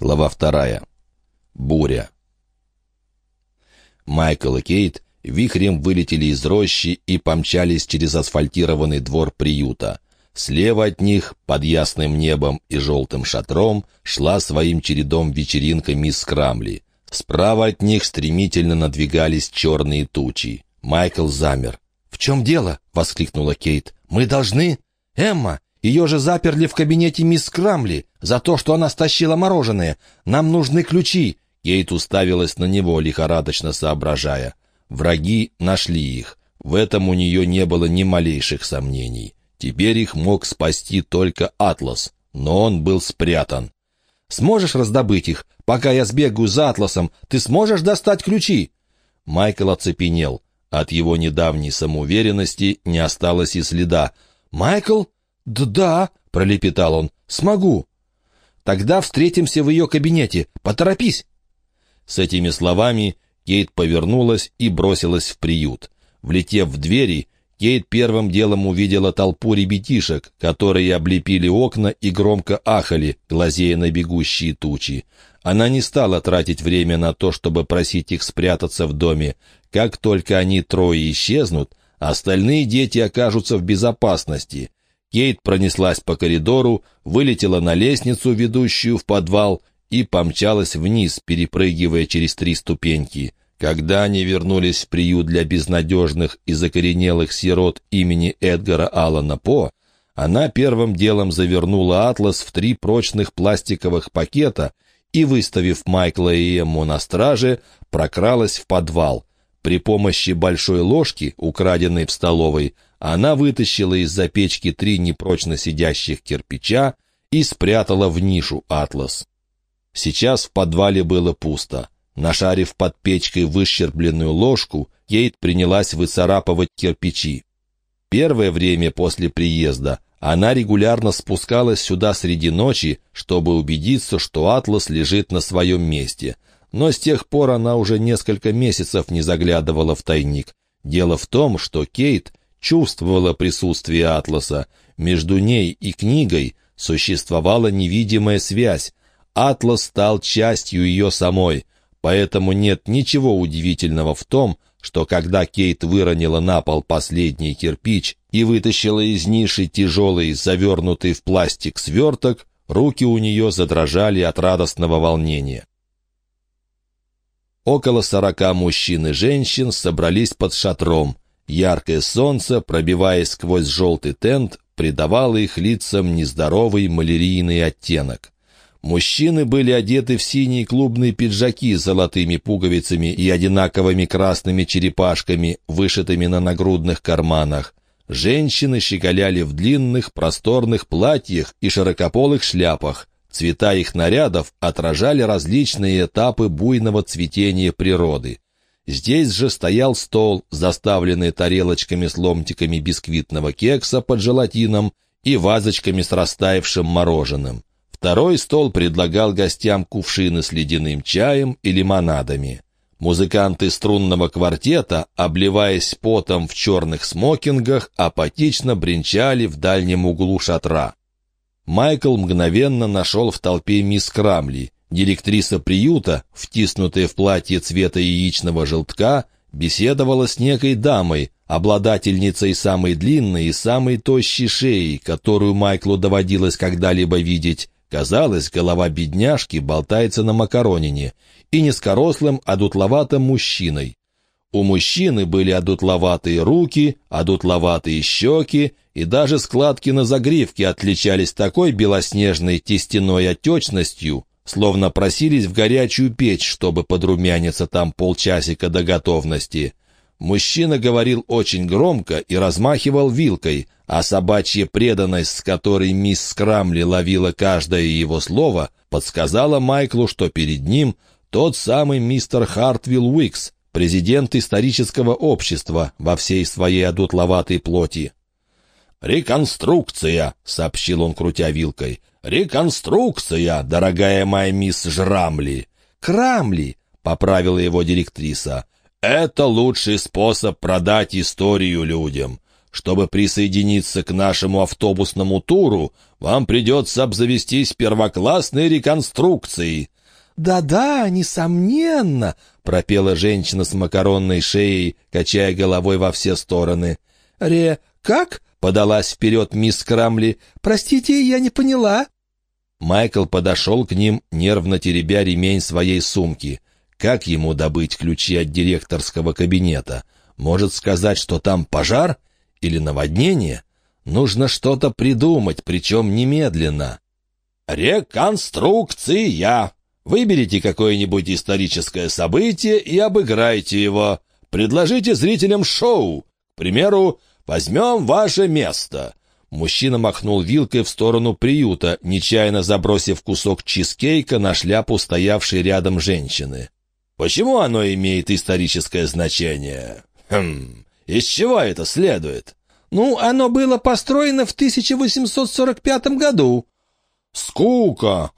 Глава вторая. Буря. Майкл и Кейт вихрем вылетели из рощи и помчались через асфальтированный двор приюта. Слева от них, под ясным небом и желтым шатром, шла своим чередом вечеринка мисс Крамли. Справа от них стремительно надвигались черные тучи. Майкл замер. «В чем дело?» — воскликнула Кейт. «Мы должны...» «Эмма, ее же заперли в кабинете мисс Крамли за то, что она стащила мороженое. Нам нужны ключи». Кейт уставилась на него, лихорадочно соображая. Враги нашли их. В этом у нее не было ни малейших сомнений. Теперь их мог спасти только Атлас, но он был спрятан. «Сможешь раздобыть их? Пока я сбегаю за Атласом, ты сможешь достать ключи?» Майкл оцепенел. От его недавней самоуверенности не осталось и следа. «Майкл?» «Да-да», — пролепетал он, — «смогу». «Тогда встретимся в ее кабинете. Поторопись». С этими словами Кейт повернулась и бросилась в приют. Влетев в двери, Кейт первым делом увидела толпу ребятишек, которые облепили окна и громко ахали, глазея на бегущие тучи. Она не стала тратить время на то, чтобы просить их спрятаться в доме. Как только они трое исчезнут, остальные дети окажутся в безопасности. Кейт пронеслась по коридору, вылетела на лестницу, ведущую в подвал, и помчалась вниз, перепрыгивая через три ступеньки. Когда они вернулись в приют для безнадежных и закоренелых сирот имени Эдгара Аллана По, она первым делом завернула атлас в три прочных пластиковых пакета и, выставив Майкла и Эмму на страже, прокралась в подвал. При помощи большой ложки, украденной в столовой, она вытащила из-за печки три непрочно сидящих кирпича и спрятала в нишу атлас. Сейчас в подвале было пусто. Нашарив под печкой выщербленную ложку, Кейт принялась выцарапывать кирпичи. Первое время после приезда она регулярно спускалась сюда среди ночи, чтобы убедиться, что Атлас лежит на своем месте. Но с тех пор она уже несколько месяцев не заглядывала в тайник. Дело в том, что Кейт чувствовала присутствие Атласа. Между ней и книгой существовала невидимая связь. Атлас стал частью ее самой. Поэтому нет ничего удивительного в том, что когда Кейт выронила на пол последний кирпич и вытащила из ниши тяжелый, завернутый в пластик сверток, руки у нее задрожали от радостного волнения. Около сорока мужчин и женщин собрались под шатром. Яркое солнце, пробиваясь сквозь желтый тент, придавало их лицам нездоровый малярийный оттенок. Мужчины были одеты в синие клубные пиджаки с золотыми пуговицами и одинаковыми красными черепашками, вышитыми на нагрудных карманах. Женщины щеголяли в длинных, просторных платьях и широкополых шляпах. Цвета их нарядов отражали различные этапы буйного цветения природы. Здесь же стоял стол, заставленный тарелочками с ломтиками бисквитного кекса под желатином и вазочками с растаявшим мороженым. Второй стол предлагал гостям кувшины с ледяным чаем и лимонадами. Музыканты струнного квартета, обливаясь потом в черных смокингах, апатично бренчали в дальнем углу шатра. Майкл мгновенно нашел в толпе мисс Крамли. Директриса приюта, втиснутая в платье цвета яичного желтка, беседовала с некой дамой, обладательницей самой длинной и самой тощей шеи, которую Майклу доводилось когда-либо видеть, Казалось, голова бедняжки болтается на макаронине, и низкорослым, одутловатым мужчиной. У мужчины были одутловатые руки, одутловатые щеки, и даже складки на загривке отличались такой белоснежной тестяной отечностью, словно просились в горячую печь, чтобы подрумяниться там полчасика до готовности. Мужчина говорил очень громко и размахивал вилкой, а собачья преданность, с которой мисс Скрамли ловила каждое его слово, подсказала Майклу, что перед ним тот самый мистер Хартвилл Уикс, президент исторического общества во всей своей одутловатой плоти. «Реконструкция», — сообщил он, крутя вилкой. «Реконструкция, дорогая моя мисс Жрамли». «Крамли», — поправила его директриса. Это лучший способ продать историю людям. Чтобы присоединиться к нашему автобусному туру, вам придется обзавестись первоклассной реконструкцией». «Да-да, несомненно», — пропела женщина с макаронной шеей, качая головой во все стороны. «Ре... как?» — подалась вперед мисс Крамли. «Простите, я не поняла». Майкл подошел к ним, нервно теребя ремень своей сумки. Как ему добыть ключи от директорского кабинета? Может сказать, что там пожар или наводнение? Нужно что-то придумать, причем немедленно. «Реконструкция!» Выберите какое-нибудь историческое событие и обыграйте его. Предложите зрителям шоу. К примеру, возьмем ваше место. Мужчина махнул вилкой в сторону приюта, нечаянно забросив кусок чизкейка на шляпу стоявшей рядом женщины. «Почему оно имеет историческое значение?» «Хм, из чего это следует?» «Ну, оно было построено в 1845 году». «Скука!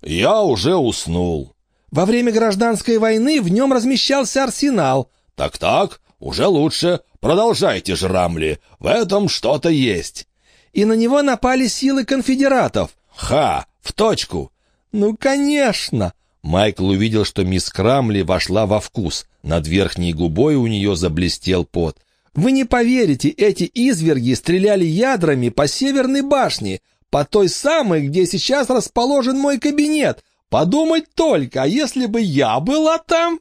Я уже уснул». «Во время гражданской войны в нем размещался арсенал». «Так-так, уже лучше. Продолжайте, Жрамли. В этом что-то есть. И на него напали силы конфедератов. Ха! В точку. Ну, конечно. Майкл увидел, что мисс Крамли вошла во вкус. Над верхней губой у нее заблестел пот. «Вы не поверите, эти изверги стреляли ядрами по северной башне, по той самой, где сейчас расположен мой кабинет. Подумать только, а если бы я была там...»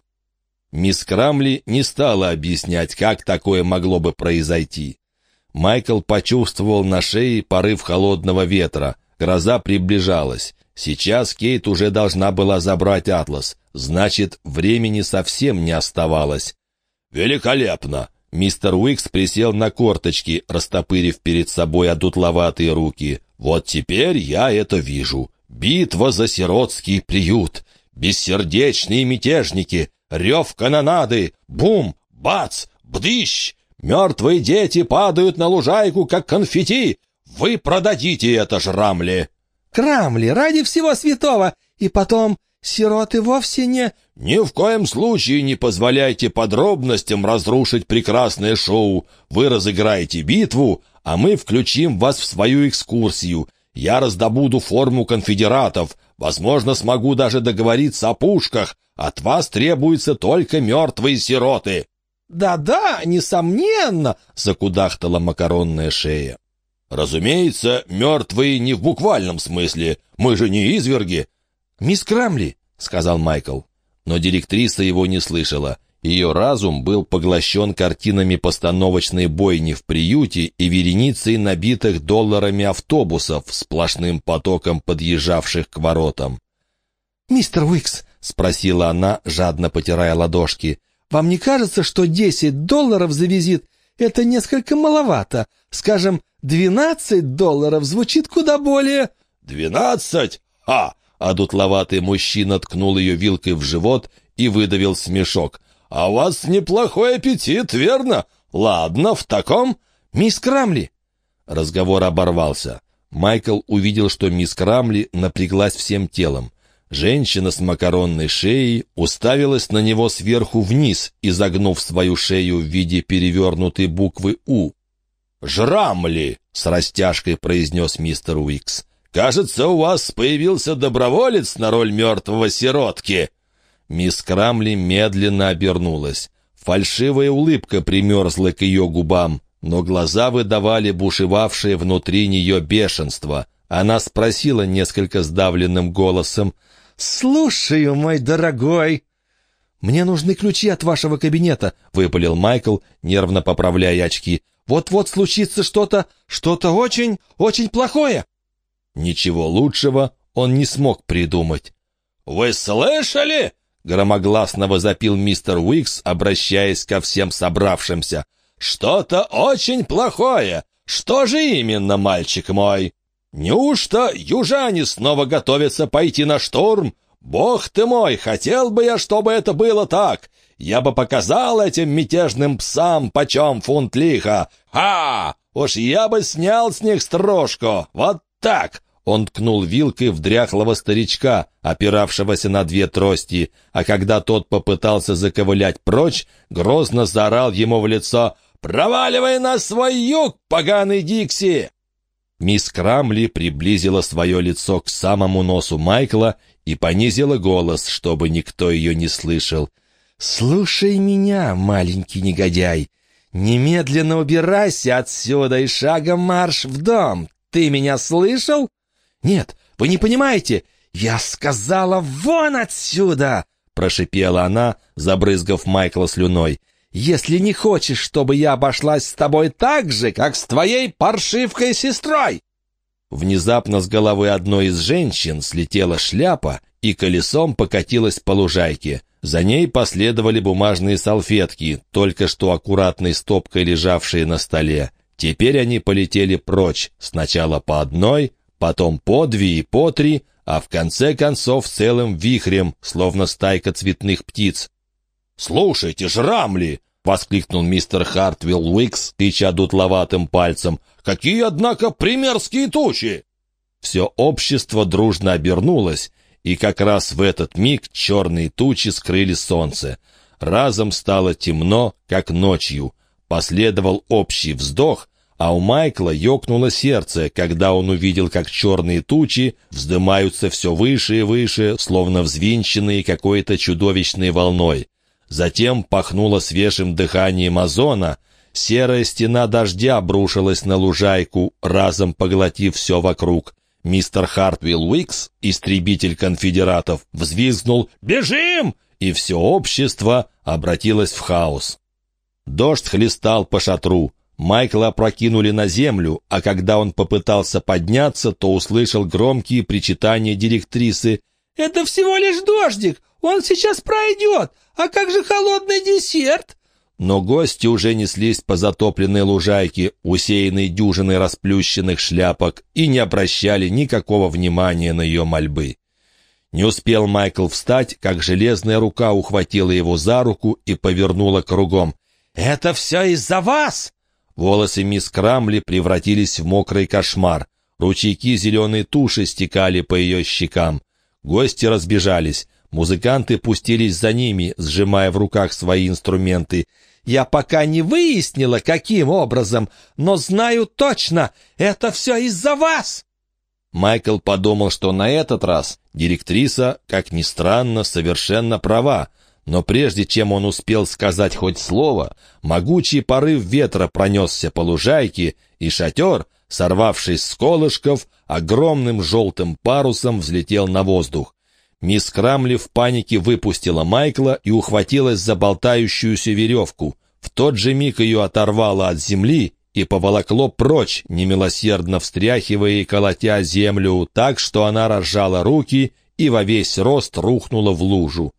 Мисс Крамли не стала объяснять, как такое могло бы произойти. Майкл почувствовал на шее порыв холодного ветра. Гроза приближалась. Сейчас Кейт уже должна была забрать атлас. Значит, времени совсем не оставалось. «Великолепно!» Мистер Уикс присел на корточки, растопырив перед собой одутловатые руки. «Вот теперь я это вижу. Битва за сиротский приют. Бессердечные мятежники, рев канонады, бум, бац, бдыщ! Мертвые дети падают на лужайку, как конфетти! Вы продадите это жрамли!» «Крамли, ради всего святого! И потом, сироты вовсе не...» «Ни в коем случае не позволяйте подробностям разрушить прекрасное шоу. Вы разыграете битву, а мы включим вас в свою экскурсию. Я раздобуду форму конфедератов, возможно, смогу даже договориться о пушках, от вас требуются только мертвые сироты». «Да-да, несомненно», — закудахтала макаронная шея. «Разумеется, мертвые не в буквальном смысле. Мы же не изверги». «Мисс Крамли», — сказал Майкл. Но директриса его не слышала. Ее разум был поглощен картинами постановочной бойни в приюте и вереницей набитых долларами автобусов, сплошным потоком подъезжавших к воротам. «Мистер Уикс, — спросила она, жадно потирая ладошки. «Вам не кажется, что десять долларов за визит — это несколько маловато? Скажем, двенадцать долларов звучит куда более...» «Двенадцать? Ха!» А дутловатый мужчина ткнул ее вилкой в живот и выдавил смешок. «А у вас неплохой аппетит, верно? Ладно, в таком...» «Мисс Крамли!» Разговор оборвался. Майкл увидел, что мисс Крамли напряглась всем телом. Женщина с макаронной шеей уставилась на него сверху вниз, изогнув свою шею в виде перевернутой буквы «У». «Жрамли!» — с растяжкой произнес мистер Уикс. «Кажется, у вас появился доброволец на роль мертвого сиротки». Мисс Крамли медленно обернулась. Фальшивая улыбка примерзла к ее губам, но глаза выдавали бушевавшее внутри нее бешенство. Она спросила несколько сдавленным голосом — «Слушаю, мой дорогой!» «Мне нужны ключи от вашего кабинета», — выпалил Майкл, нервно поправляя очки. «Вот-вот случится что-то, что-то очень, очень плохое». Ничего лучшего он не смог придумать. «Вы слышали?» — громогласно возопил мистер Уикс, обращаясь ко всем собравшимся. «Что-то очень плохое! Что же именно, мальчик мой?» Неужто южане снова готовятся пойти на штурм? Бог ты мой, хотел бы я, чтобы это было так. Я бы показал этим мятежным псам, почем фунт лиха. Ха! Уж я бы снял с них строжку. Вот так!» Он ткнул вилкой в дряхлого старичка, опиравшегося на две трости, а когда тот попытался заковылять прочь, грозно заорал ему в лицо «Проваливай на свой юг, поганый Дикси!» Мисс Крамли приблизила свое лицо к самому носу Майкла и понизила голос, чтобы никто ее не слышал. «Слушай меня, маленький негодяй. Немедленно убирайся отсюда и шагом марш в дом. Ты меня слышал?» «Нет, вы не понимаете. Я сказала вон отсюда!» Прошипела она, забрызгав Майкла слюной. «Если не хочешь, чтобы я обошлась с тобой так же, как с твоей паршивкой сестрой!» Внезапно с головы одной из женщин слетела шляпа и колесом покатилась по лужайке. За ней последовали бумажные салфетки, только что аккуратной стопкой лежавшие на столе. Теперь они полетели прочь, сначала по одной, потом по две и по три, а в конце концов целым вихрем, словно стайка цветных птиц. «Слушайте, жрамли!» — воскликнул мистер Хартвилл Уикс, тыча дутловатым пальцем. «Какие, однако, примерские тучи!» Все общество дружно обернулось, и как раз в этот миг черные тучи скрыли солнце. Разом стало темно, как ночью. Последовал общий вздох, а у Майкла ёкнуло сердце, когда он увидел, как черные тучи вздымаются все выше и выше, словно взвинченные какой-то чудовищной волной. Затем пахнуло свежим дыханием озона, серая стена дождя обрушилась на лужайку, разом поглотив все вокруг. Мистер Хартвилл Уикс, истребитель конфедератов, взвизгнул «Бежим!» и все общество обратилось в хаос. Дождь хлестал по шатру. Майкла опрокинули на землю, а когда он попытался подняться, то услышал громкие причитания директрисы. «Это всего лишь дождик! Он сейчас пройдет! А как же холодный десерт?» Но гости уже неслись по затопленной лужайке, усеянной дюжиной расплющенных шляпок, и не обращали никакого внимания на ее мольбы. Не успел Майкл встать, как железная рука ухватила его за руку и повернула кругом. «Это все из-за вас!» Волосы мисс Крамли превратились в мокрый кошмар. Ручейки зеленой туши стекали по ее щекам. Гости разбежались. Музыканты пустились за ними, сжимая в руках свои инструменты. «Я пока не выяснила, каким образом, но знаю точно, это все из-за вас!» Майкл подумал, что на этот раз директриса, как ни странно, совершенно права. Но прежде чем он успел сказать хоть слово, могучий порыв ветра пронесся по лужайке, и шатер, сорвавшись с колышков, огромным желтым парусом взлетел на воздух. Мисс Крамли в панике выпустила Майкла и ухватилась за болтающуюся веревку. В тот же миг ее оторвало от земли и поволокло прочь, немилосердно встряхивая и колотя землю так, что она разжала руки и во весь рост рухнула в лужу.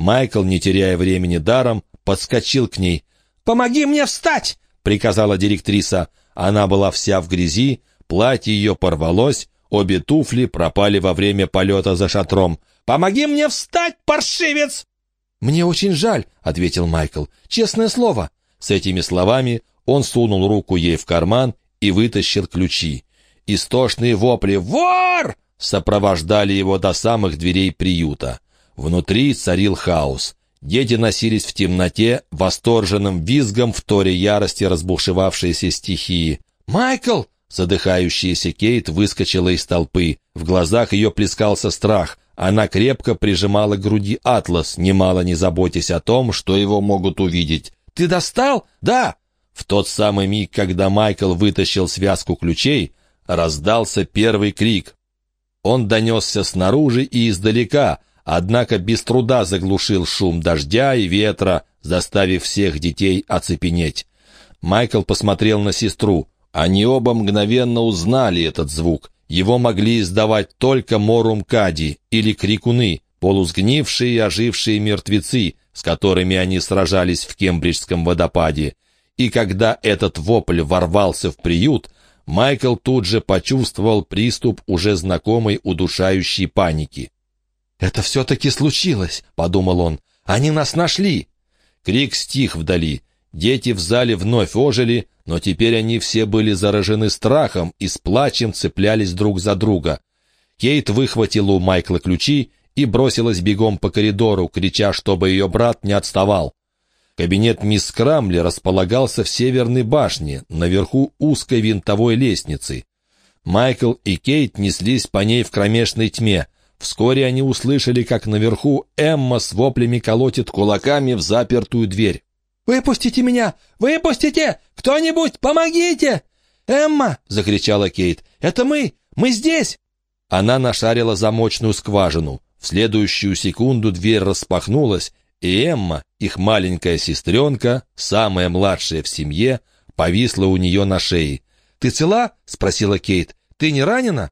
Майкл, не теряя времени даром, подскочил к ней. «Помоги мне встать!» — приказала директриса. Она была вся в грязи, платье ее порвалось, обе туфли пропали во время полета за шатром. «Помоги мне встать, паршивец!» «Мне очень жаль», — ответил Майкл. «Честное слово». С этими словами он сунул руку ей в карман и вытащил ключи. Истошные вопли «Вор!» сопровождали его до самых дверей приюта. Внутри царил хаос. Дети носились в темноте, восторженным визгом в торе ярости разбушевавшейся стихии. «Майкл!» Задыхающаяся Кейт выскочила из толпы. В глазах ее плескался страх. Она крепко прижимала к груди атлас, немало не заботясь о том, что его могут увидеть. «Ты достал?» «Да!» В тот самый миг, когда Майкл вытащил связку ключей, раздался первый крик. Он донесся снаружи и издалека, однако без труда заглушил шум дождя и ветра, заставив всех детей оцепенеть. Майкл посмотрел на сестру. Они оба мгновенно узнали этот звук. Его могли издавать только Морум-Кади или Крикуны, полусгнившие и ожившие мертвецы, с которыми они сражались в Кембриджском водопаде. И когда этот вопль ворвался в приют, Майкл тут же почувствовал приступ уже знакомой удушающей паники. «Это все-таки случилось», — подумал он. «Они нас нашли!» Крик стих вдали. Дети в зале вновь ожили, но теперь они все были заражены страхом и с плачем цеплялись друг за друга. Кейт выхватила у Майкла ключи и бросилась бегом по коридору, крича, чтобы ее брат не отставал. Кабинет мисс Крамли располагался в северной башне, наверху узкой винтовой лестницы. Майкл и Кейт неслись по ней в кромешной тьме. Вскоре они услышали, как наверху Эмма с воплями колотит кулаками в запертую дверь. «Выпустите меня! Выпустите! Кто-нибудь, помогите!» «Эмма!» — закричала Кейт. «Это мы! Мы здесь!» Она нашарила замочную скважину. В следующую секунду дверь распахнулась, и Эмма, их маленькая сестренка, самая младшая в семье, повисла у нее на шее. «Ты цела?» — спросила Кейт. «Ты не ранена?»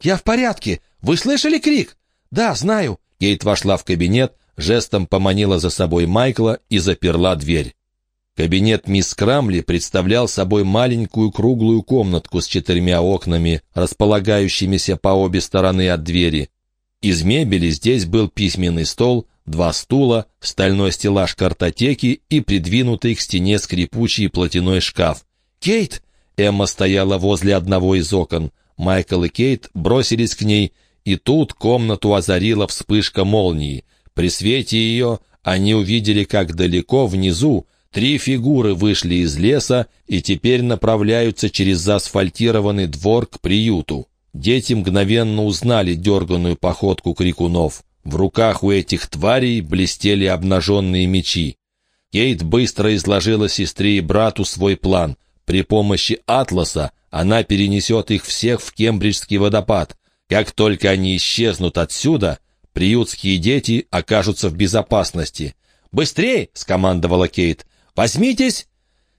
«Я в порядке. Вы слышали крик?» «Да, знаю». Кейт вошла в кабинет, жестом поманила за собой Майкла и заперла дверь. Кабинет мисс Крамли представлял собой маленькую круглую комнатку с четырьмя окнами, располагающимися по обе стороны от двери. Из мебели здесь был письменный стол, два стула, стальной стеллаж картотеки и придвинутый к стене скрипучий платяной шкаф. «Кейт!» Эмма стояла возле одного из окон. Майкл и Кейт бросились к ней, и тут комнату озарила вспышка молнии. При свете ее они увидели, как далеко внизу три фигуры вышли из леса и теперь направляются через заасфальтированный двор к приюту. Дети мгновенно узнали дерганную походку крикунов. В руках у этих тварей блестели обнаженные мечи. Кейт быстро изложила сестре и брату свой план. При помощи «Атласа» она перенесет их всех в Кембриджский водопад. Как только они исчезнут отсюда, приютские дети окажутся в безопасности. «Быстрей!» — скомандовала Кейт. «Возьмитесь!»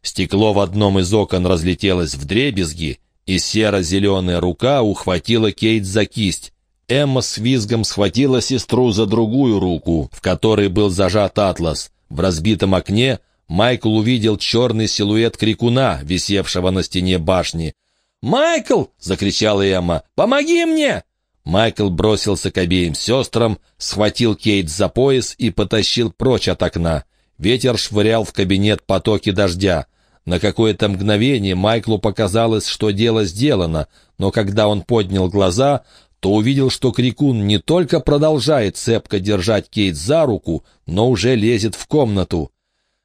Стекло в одном из окон разлетелось в дребезги, и серо-зеленая рука ухватила Кейт за кисть. Эмма с визгом схватила сестру за другую руку, в которой был зажат атлас. В разбитом окне Майкл увидел черный силуэт крикуна, висевшего на стене башни. «Майкл!» — закричала Эмма. «Помоги мне!» Майкл бросился к обеим сестрам, схватил Кейт за пояс и потащил прочь от окна. Ветер швырял в кабинет потоки дождя. На какое-то мгновение Майклу показалось, что дело сделано, но когда он поднял глаза, то увидел, что Крикун не только продолжает цепко держать Кейт за руку, но уже лезет в комнату.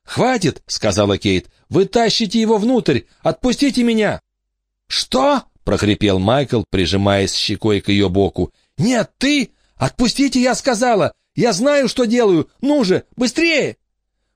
«Хватит!» — сказала Кейт. «Вы тащите его внутрь! Отпустите меня!» «Что?» — прохрипел Майкл, прижимаясь щекой к ее боку. «Нет, ты! Отпустите, я сказала! Я знаю, что делаю! Ну же, быстрее!»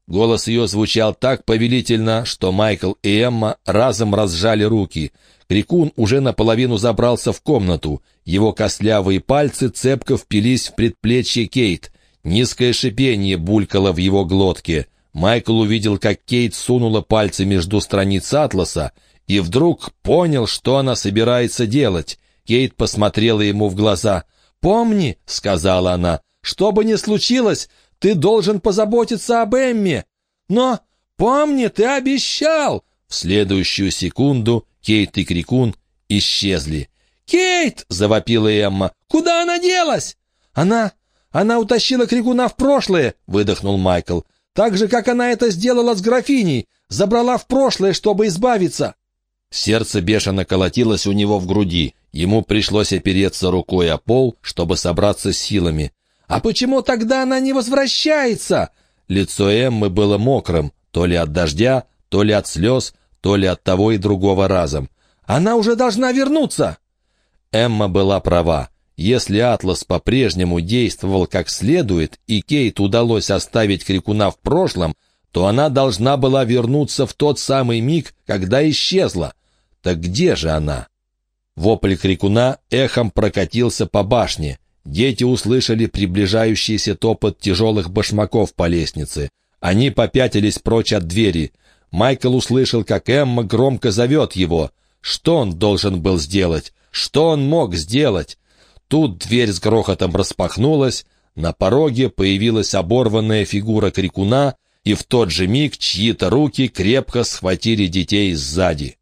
Голос ее звучал так повелительно, что Майкл и Эмма разом разжали руки. Крикун уже наполовину забрался в комнату. Его костлявые пальцы цепко впились в предплечье Кейт. Низкое шипение булькало в его глотке. Майкл увидел, как Кейт сунула пальцы между страниц атласа, и вдруг понял, что она собирается делать. Кейт посмотрела ему в глаза. «Помни», — сказала она, — «что бы ни случилось, ты должен позаботиться об Эмме. Но помни, ты обещал!» В следующую секунду Кейт и Крикун исчезли. «Кейт!» — завопила Эмма. «Куда она делась?» «Она... она утащила Крикуна в прошлое!» — выдохнул Майкл. «Так же, как она это сделала с графиней. Забрала в прошлое, чтобы избавиться!» Сердце бешено колотилось у него в груди. Ему пришлось опереться рукой о пол, чтобы собраться с силами. «А почему тогда она не возвращается?» Лицо Эммы было мокрым, то ли от дождя, то ли от слез, то ли от того и другого разом. «Она уже должна вернуться!» Эмма была права. Если Атлас по-прежнему действовал как следует, и Кейт удалось оставить Крикуна в прошлом, то она должна была вернуться в тот самый миг, когда исчезла. Так где же она? Вопль Крикуна эхом прокатился по башне. Дети услышали приближающийся топот тяжелых башмаков по лестнице. Они попятились прочь от двери. Майкл услышал, как Эмма громко зовет его. Что он должен был сделать? Что он мог сделать? Тут дверь с грохотом распахнулась, на пороге появилась оборванная фигура крикуна, и в тот же миг чьи-то руки крепко схватили детей сзади.